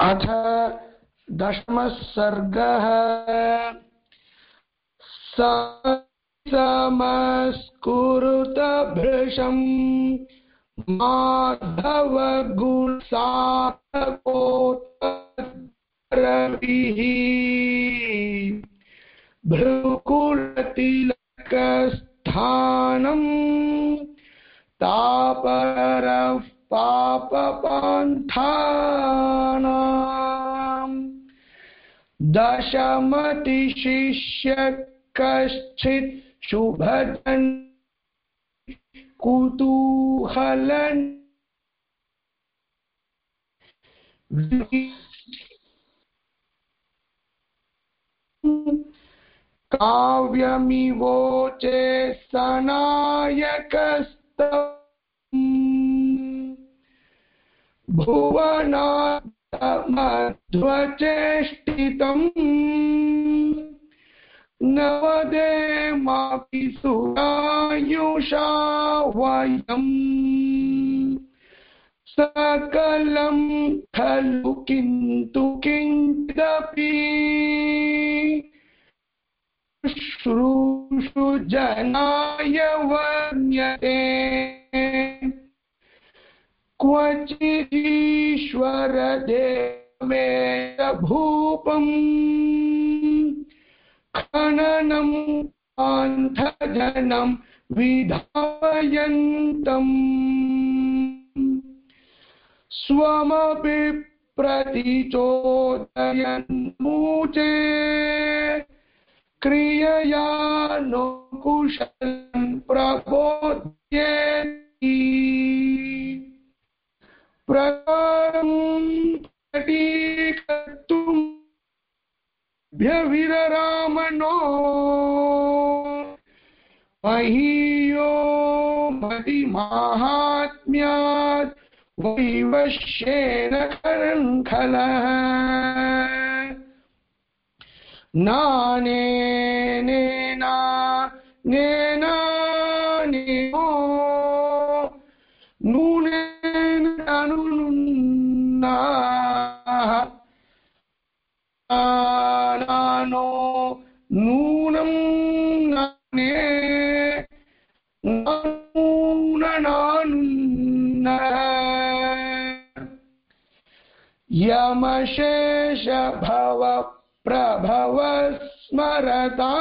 अथ दशमः सर्गः समस्कुरुत भृशम् माधवगुणसाकोत्तरविः भ्रुकुलतिलकस्थानम् तापरः पापपन्थानाम् दशमतिशिष्य कश्चित् शुभदन् कुतूहलन् काव्यमिवोचे सनायकस्तव भुवनामध्वचेष्टितम् नवदेमापि सुरायुषा वयम् सकलं खलु किन्तु किञ्चिदपि शुश्रूषु जनाय वर्ण्यते। क्वचिदीश्वरदेवेन भूपम् खननं पान्थजनं विधायन्तम् स्वमपि प्रतिचोदयन् मूचे क्रियया नो कुशलं प्रबोध्येति। प्रकारं कटीकर्तुं भ्यविररामनो महीयो मतिमाहात्म्यात् वैवश्येन करङ्खलः नानेना नेना नानो नूनं नाने नूननानुन्न यमशेष भव प्रभव स्मरता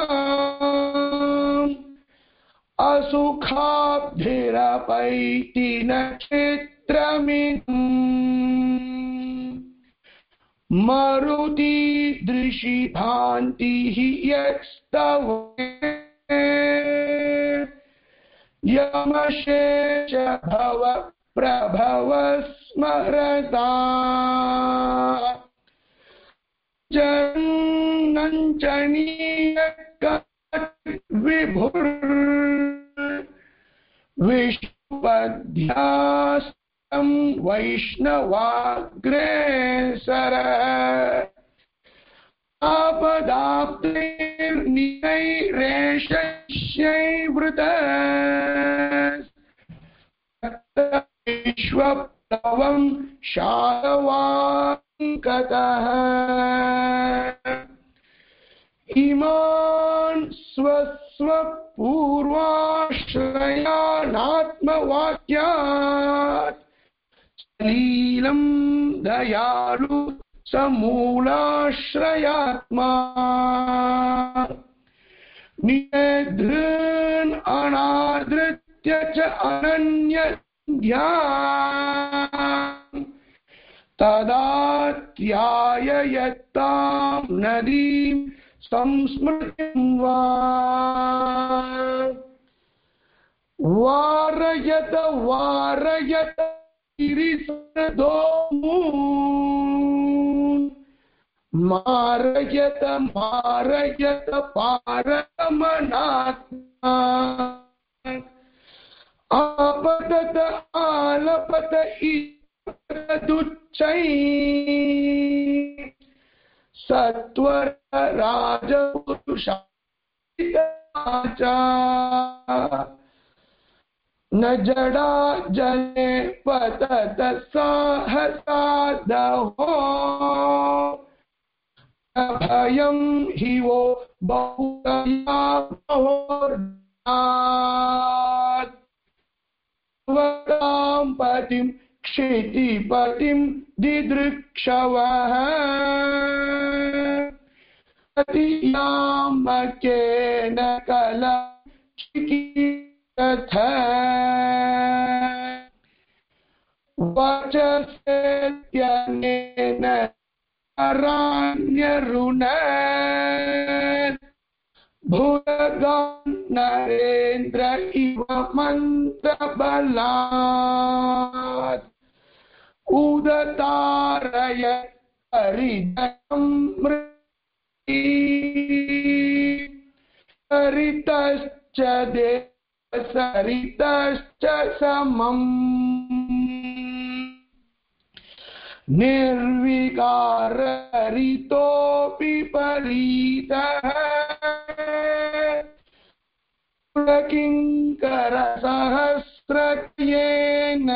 असुखाब्धिरपैति नक्षत्रमिदम् मरुदीदृशी भान्तिः यस्तव। यमशेष भव प्रभव स्मरता। जनञ्चनीय विभुर् विष्णुपध्यास्तं वैष्णवाग्रेसर आपदाप्तिर्निरैरेशस्यैवृत विश्वप्लवं शालवाङ्कतः इमान् सलीलं दयालु समूलाश्रयात्मा। निधृन् अनादृत्य च अनन्य तदा त्याययत्तां नदीं संस्मृतिं वा। वारयत वारयत। गिरिसदोमून् मारयत मारयत पारमनात्मा आपतत आलपत दुच्चै सत्वर राजपुरुषा न जडा जने साहसा दहो। स्वयं हि वो बहुतया भोर्नात् पतिं क्षितिपतिं दिदृक्षवः। यामकेन कलचिकीर्थ वचसेत्यनेन अराण्यरुण भूयगान् नरेन्द्र इव मन्त्रबलात्। उदतारय हरिदयं सरितश्च देव सरितश्च समम्। निर्विकाररितोऽपि परीतः किङ्करसहस्रयेन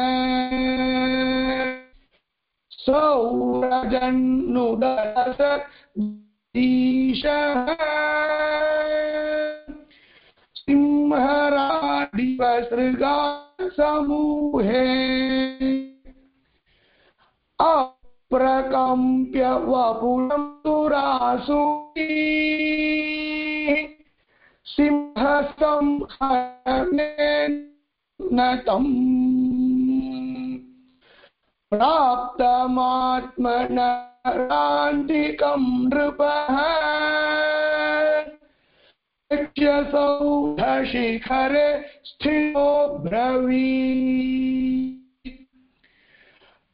सौरजन्नुदस ईशः सिंहराडिवसृगा समूहे। अप्रकम्प्य वपुरं दुरासुरी सिंहसंहनेनतम् प्राप्तमात्मनरान्तिकं नृपः। सौधशिखरे स्थितो ब्रवी।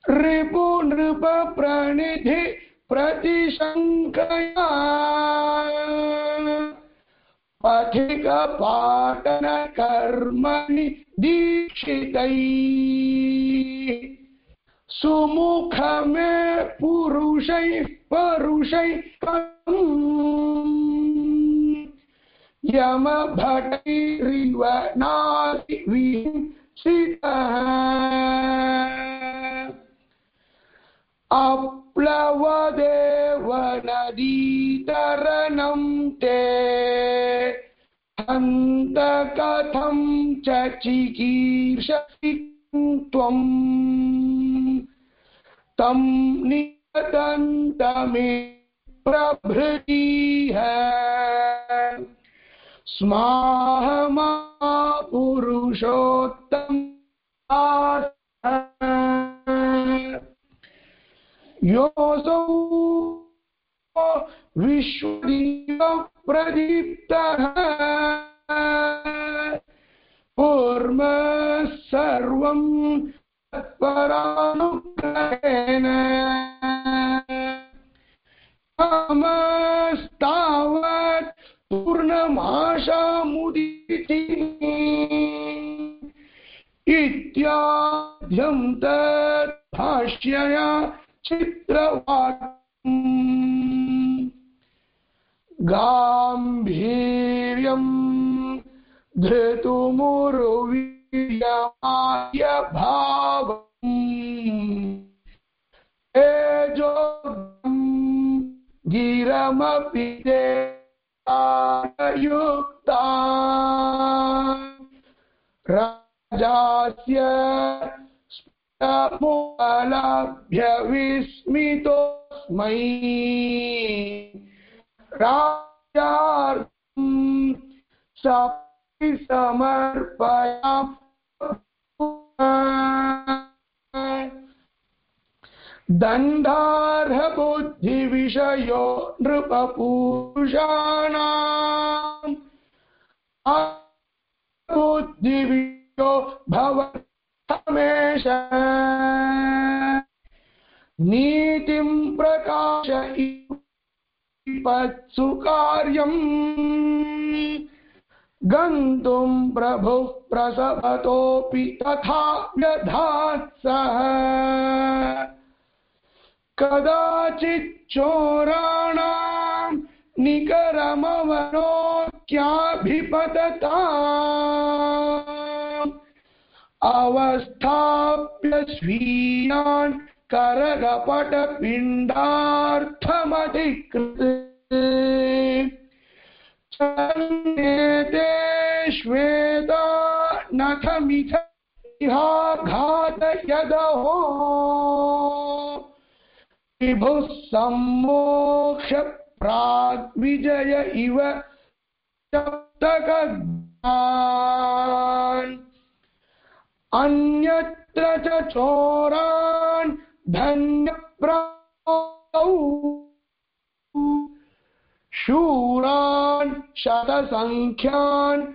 रिपु नृप प्रणिधि प्रतिशङ्कया। पथिक पाटन कर्मणि दीक्षितैः। सुमुख मे पुरुषैः परुषैः यमभटैरिव नासितः अप्लवदेव नदीतरणं ते हन्त कथं च चिकीर्षसि त्वम् तं नियतन्तमे प्रभृतिः। स्माहमा पुरुषोत्तम योऽसौ विश्वदीप प्रदीप्तः। कूर्म सर्वं तत्परानुग्रहेण। पूर्णमाशामुदिति इत्याद्यं तत् भाष्यया चित्रवाक्यम् गाम्भीर्यम् धृतुमुरुवीर्यमाय भावम् तेजोगम् गिरमपि युक्ता राजास्य स्फुटमुपलभ्य विस्मितोऽस्मै राजार्थम् सपि समर्पयाम् दण्डार्ह बुद्धिविषयो नृपपूषाणाम्। बुद्धिविषयो भवमेष नीतिं प्रकाशयत्सु कार्यम्। गन्तुं प्रभुः प्रसवतोऽपि तथा व्यधात् कदाचिच्चोराणां निकरमवनोक्याभिपतता अवस्थाप्य स्वीयान् करगपटपिण्डार्थमधिकृत् अन्येते श्वेता नखमिथ घातयदहो विभुः सम्मोक्ष प्राग्विजय इव अन्यत्र च चोरान् धन्यप्राौ शूरान् शतसङ्ख्यान्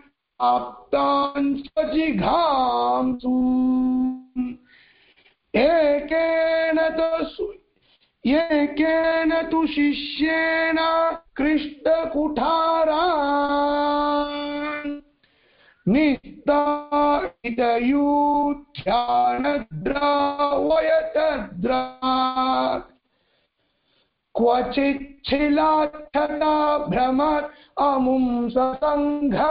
आप्तान् स्वजिघांसु। एकेन तु एकेन तु शिष्येण कृष्टकुठारान् निस्तारितयूथ्यानद्रावयतद्रा क्वचिच्छिलाच्छता भ्रमत् अमुं ससङ्घमत्यजन्।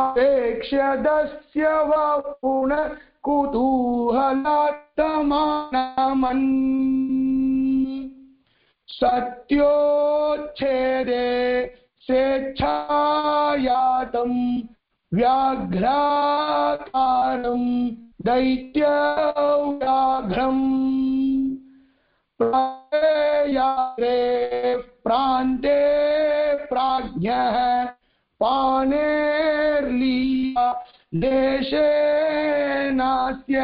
अपेक्ष्यदस्य वा पुनः कुतूहलात्तमानमन् सत्योच्छेदे स्वेच्छायातं व्याघ्राकारं दैत्यव्याघ्रम् प्रयारे प्रान्ते प्राज्ञः पानेर्लीया देशे नास्य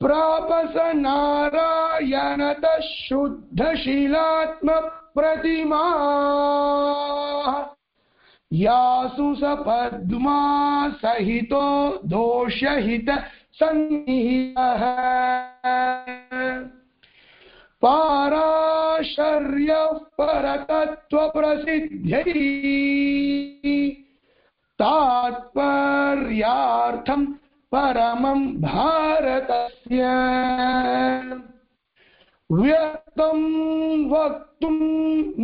प्रापस नारायणतः शुद्धशिलात्मप्रतिमा यासु सपद्मा सहितो दोषहित सन्निहितः पाराशर्यः परतत्त्वप्रसिद्ध्यै तात्पर्यार्थम् परमं भारतस्य। व्यक्तं वक्तुं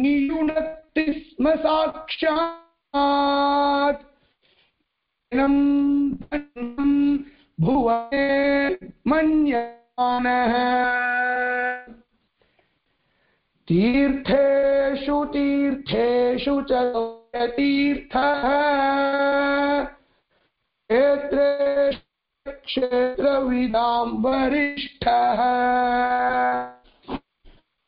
नियुनक्ति स्म साक्षात्। भुवने मन्यमानः। तीर्थेषु तीर्थेषु च तीर्थः क्षेत्रे क्षेत्रविदां वरिष्ठः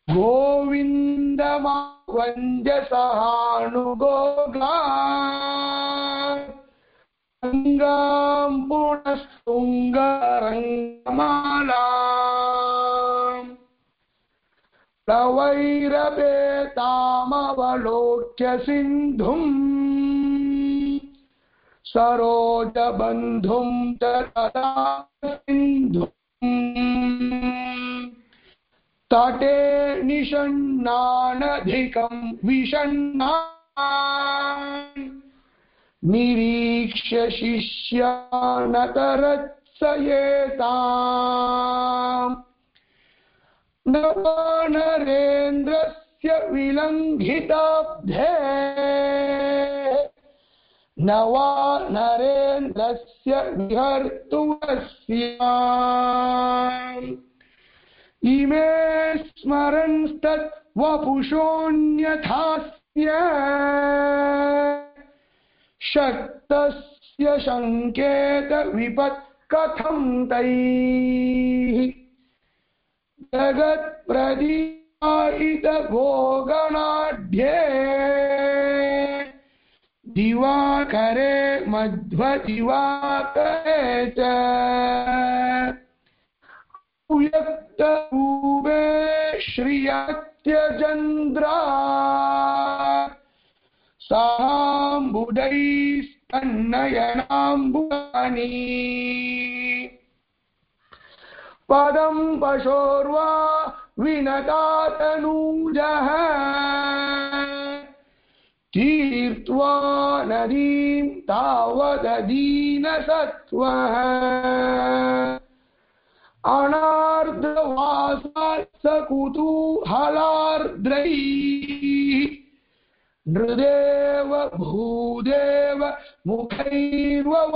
गोविन्दमावञ्जसहानुगोगा गङ्गां पुनस्तुङ्गरङ्गमालाम् प्लवैरपेतामवलोक्य सिन्धुम् सरोजबन्धुं च तदा सिन्धुम् तटे निषण्णानधिकं विषण्णान्। निरीक्ष्य शिष्यानतरत्सयेताम्। नवानरेन्द्रस्य विलङ्घिताब्धे। नवा नरेन्द्रस्य विहर्तुवस्य इमे स्मरंस्तद्वपुषोऽन्यथास्य शक्तस्य शङ्केत विपत् कथं तैः। जगत्प्रदीपायितभोगणाढ्ये दिवाकरे मध्वदिवाकरे च। व्यक्तरूपे श्रियत्यचन्द्रा। साम्बुदैस्तन्नयनाम्बुनि पदं पशोर्वा विनतातनूजः तीर्त्वा नदीं तावददीनसत्त्वः अनार्द्रवासात् स कुतूहलार्द्रैः नृदेव भूदेव मुखैर्वव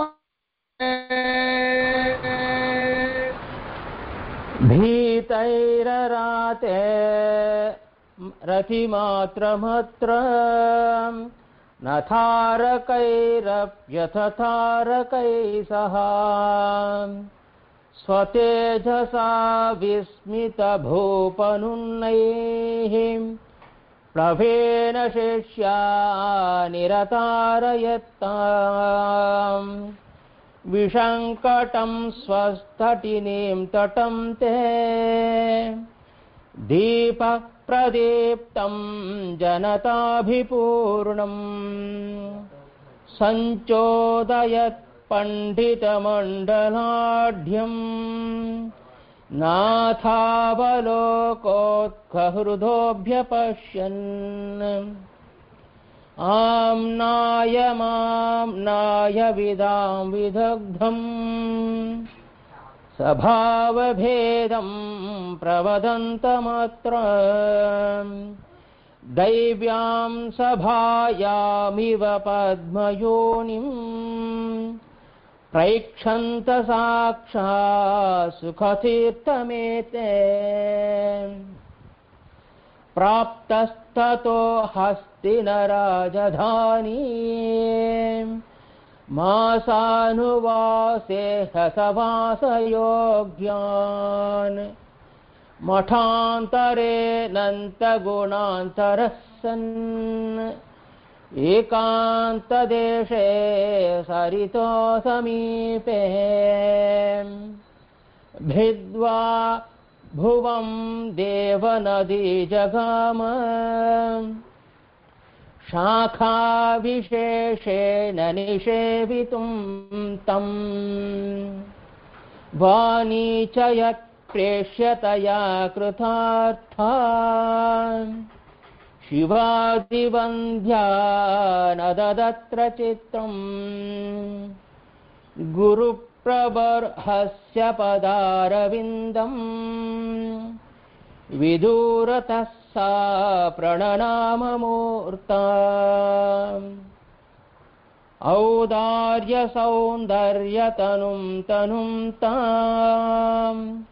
भीतैरराते थारकैरप्यथ थारकै सह स्वतेजसा विस्मितभूपनुन्नैः प्लवेन शिष्या निरतारयत्ताम् विशङ्कटं स्वस्थटिनीं तटं ते। दीपप्रदीप्तं जनताभिपूर्णम् सञ्चोदयत् पण्डितमण्डलाढ्यम् नाथावलोकोत्खहृदोऽभ्यपश्यन् आम्नाय माम्नाय विदां विदग्धम्। स्वभावभेदं प्रवदन्तमत्र। दैव्यां सभायामिव पद्मयोनिम्। प्रैक्षन्त साक्षा सुखतीर्थमेते प्राप्तस्ततो हस्तिनराजधानी। मासानुवासे हसवासयोग्यान् मठान्तरेऽनन्तगुणान्तरः सन्। एकान्तदेशे सरितो समीपे। भिद्वा भुवं देवनदी जगाम शाखाविशेषेण निषेवितुं तम् वाणी च यत्प्रेष्यतया कृतार्था शिवादिवन्ध्या न ददत्र चित्रम् गुरुप्रबर्हस्य पदारविन्दम् विदूरतः सा प्रणनाममूर्ता। औदार्यसौन्दर्यतनुं तनुं ताम्।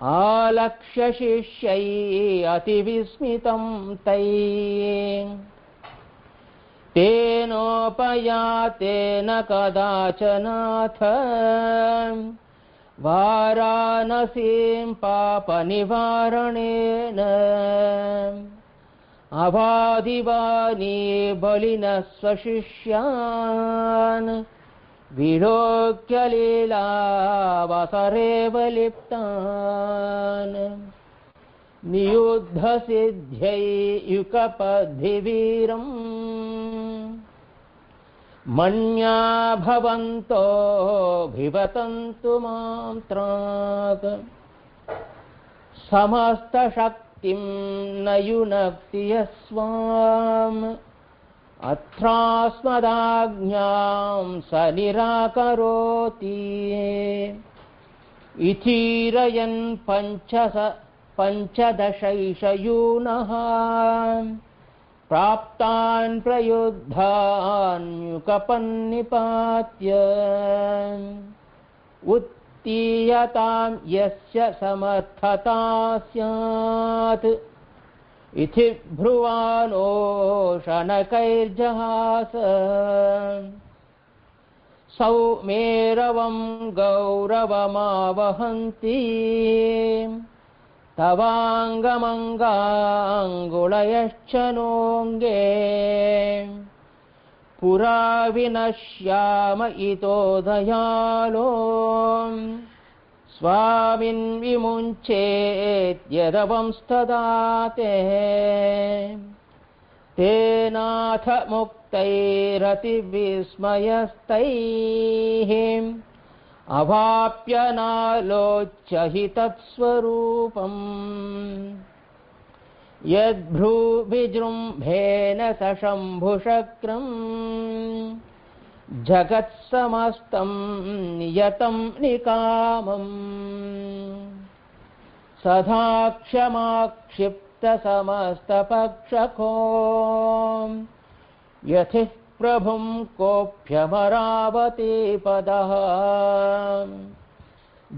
आलक्ष्य शिष्यै अतिविस्मितं तै तेनोपयातेन कदाचनाथ। वाराणसीं पापनिवारणेन। अबाधिवानी बलिनः स्वशिष्यान्। विलोक्यलीलावसरेव लिप्तान् नियुद्धसिद्ध्यै युकपद्धिवीरम् मन्या भवन्तो भिवतन्तु मां त्राक् समस्तशक्तिं न युनक्ति यस्वाम् अत्रास्मदाज्ञां स निराकरोति। इथीरयन् पञ्चस पञ्चदशैषयूनः प्राप्तान् प्रयुद्धान्युकपन्निपात्य उत्तीयतां यस्य समर्थता स्यात् इति ब्रुवानो शनकैर्जहास सौमेरवं गौरवमावहन्ति। तवाङ्गमङ्गाङ्गुलयश्च नोऽङ्गे पुरा विनश्याम इतो दयालो। स्वामिन् विमुञ्चेत्यदवंस्तदा ते तेनाथ मुक्तैरतिविस्मयस्तैः अवाप्य नालोच्य हि तत्स्वरूपम् यद्भ्रूविजृम्भेन स शम्भुशक्रम् जगत्समस्तं नियतं निकामम्। सदा क्षमाक्षिप्तसमस्तपक्षको यथिः प्रभुं कोऽप्यमरावती पदः।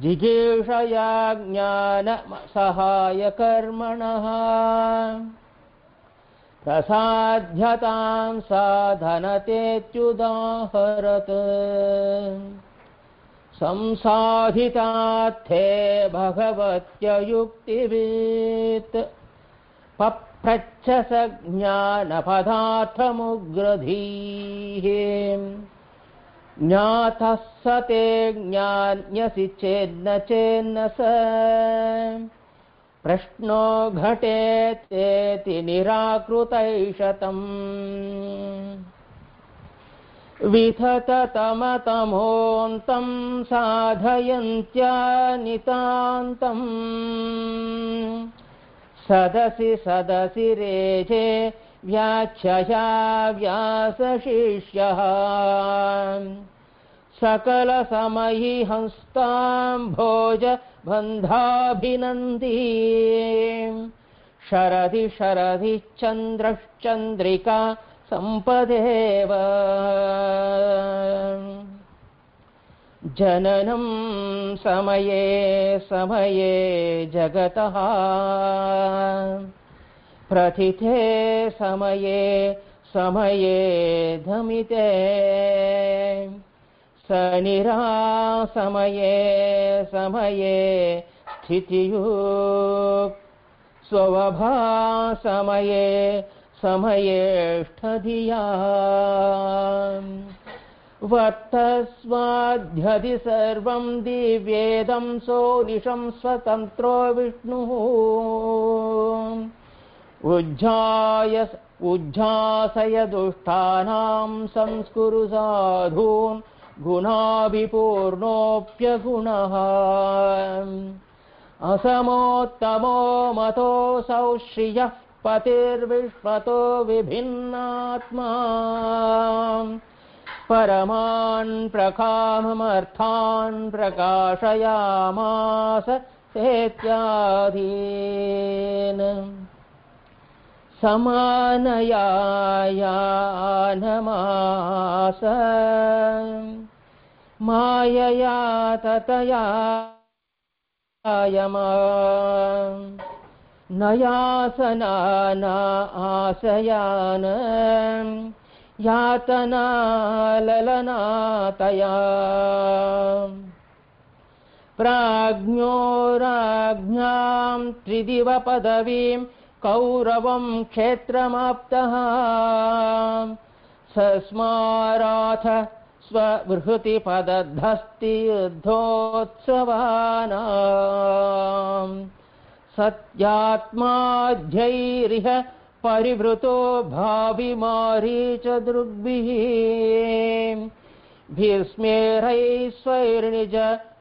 जिगीषया ज्ञानसहायकर्मणः प्रसाध्यतां साधनतेत्युदाहरत्। संसाधितार्थे भगवत्ययुक्तिवेत् पप्रच्छ स ज्ञानपदार्थमुग्रधीः ज्ञातः स ते ज्ञान्यसि चेन्न चेन्न स। प्रश्नो घटेतेति निराकृतैषतम् विथततमतमोऽन्तं साधयन्त्यानितान्तम् सदसि सदसि रेजे व्याख्यया व्यासशिष्यः। सकलसमयि हस्तां भोज बन्धाभिनन्दी। शरदि शरदि चन्द्रश्चन्द्रिका सम्पदेव। जननं समये समये जगतः। प्रथिते समये समये धमिते। सनिरा समये समये स्थितियुक्। स्वभा समये समयेष्ठधिया वर्तस्वाध्यधि सर्वं दिव्येदं सोनिशं स्वतन्त्रो विष्णुः। उज्झाय उज्झासय दुष्टानां संस्कुरु साधून् गुणाभिपूर्णोऽप्यगुणः। असमोत्तमो मतोऽसौ श्रियः पतिर्विश्वतो विभिन्नात्मा परमान् प्रकाममर्थान् प्रकाशयामास सेत्याधीन्। समानयानमास मायया ततया नयासनाना आसयान यातनाललनातया। प्राज्ञो राज्ञां त्रिदिवपदवीं कौरवं क्षेत्रमाप्तः। सस्माराथ स्वबृहतिपदधस्ति युद्धोत्सवानाम् सत्यात्माध्यैरिह परिवृतो भाविमारी च दृग्भिः। भीस्मेरैस्वैर्णिज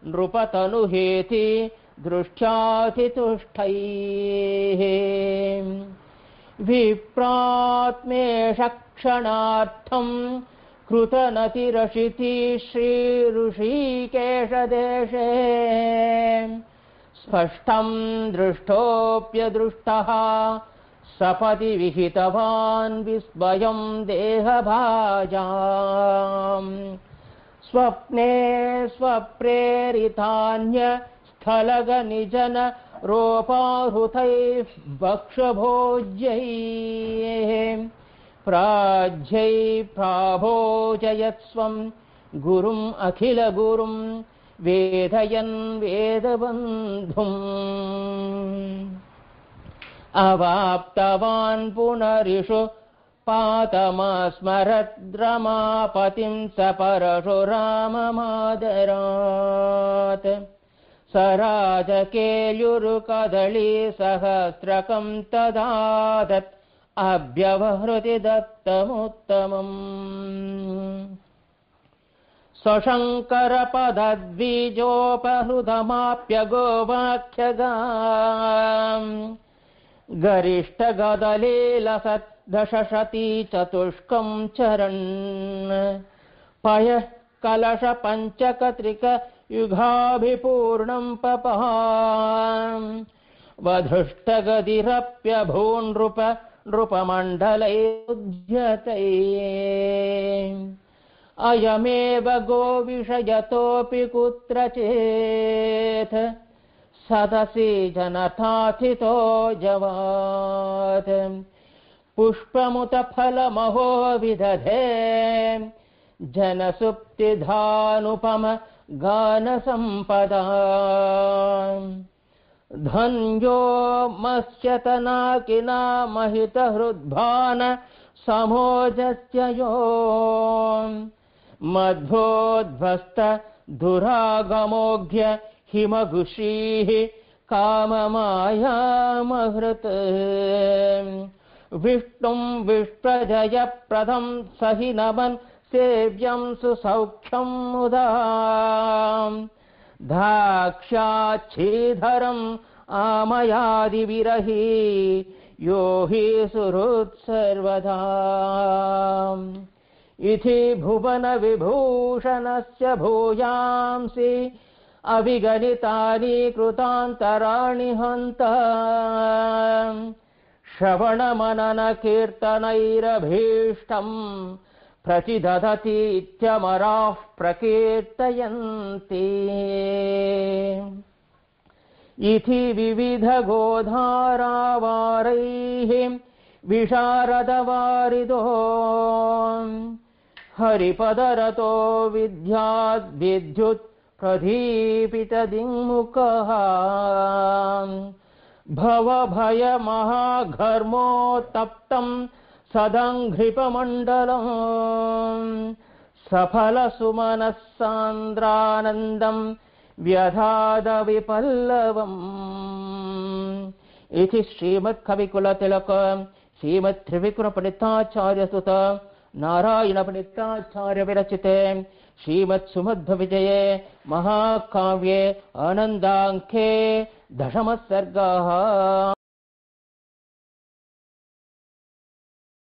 नृपतनुहेति दृष्ट्यातितुष्टैः विप्रात्मेषक्षणार्थम् कृतनतिरशिति श्रीऋषिकेशदेशे। स्पष्टम् दृष्टोऽप्यदृष्टः सपदि विहितवान् विस्मयं देहभाजाम्। स्वप्ने स्वप्रेरितान्य स्थलगनिजन रोपाहृतैः भक्षभोज्यैः प्राज्यै प्राभोजयत्स्वं गुरुम् अखिलगुरुं वेदयन् वेदबन्धुम् अवाप्तवान् पुनरिषु पातमस्मरद्रमापतिं स परशुराममादरात् स राजकेल्युरुकदळी सहस्रकं तदादत् अभ्यवहृति दत्तमुत्तमम्। स्वशङ्करपदद्विजोपहृतमाप्य गोवाख्यगा गरिष्ठगदले लसत् दशशती चतुष्कं चरन्। पयः कलश पञ्चकत्रिक युगाभिपूर्णम् पपा वधुष्टगदिरप्यभून् नृप नृपमण्डलैरुध्यते अयमेव गोविषयतोऽपि कुत्रचेत्। सदसि जनथाथितो जवात्। पुष्पमुत फलमहो विदधे जनसुप्तिधानुपम गानसम्पदा। धन्यो मत्स्यतनाकिना महितहृद्भान समोजस्य यो। मध्वोद्भस्त दुरागमोघ्य हिमगुषीः काममायामहृत्। विष्णुं विष्प्रजयप्रदं स हि नमन् सेव्यं सुसौख्यं मुदा। दाक्ष्याच्छीधरम् आमयादिविरही यो हि सुहृत्सर्वदा इति भुवनविभूषणस्य भूयांसि अविगणितानि कृतान्तराणि हन्त। श्रवणमननकीर्तनैरभीष्टम् प्रतिदधतीत्यमराः प्रकीर्तयन्ति। इति विविधगोधारावारैः विशारदवारिदो। हरिपदरतो विद्याद्विद्युत् प्रदीपितदिङ्मुखः भवभयमहाघर्मोत्तप्तम् सदङ्घ्रिपमण्डलम्। सफलसुमनः सान्द्रानन्दम् व्यधादविपल्लवम्। इति श्रीमत्कविकुलतिलक श्रीमत्त्रिविकुलपण्डिताचार्यसुत नारायणपण्डिताचार्य विरचिते श्रीमत्सुमध्वविजये महाकाव्ये आनन्दाङ्के दशमः सर्गः।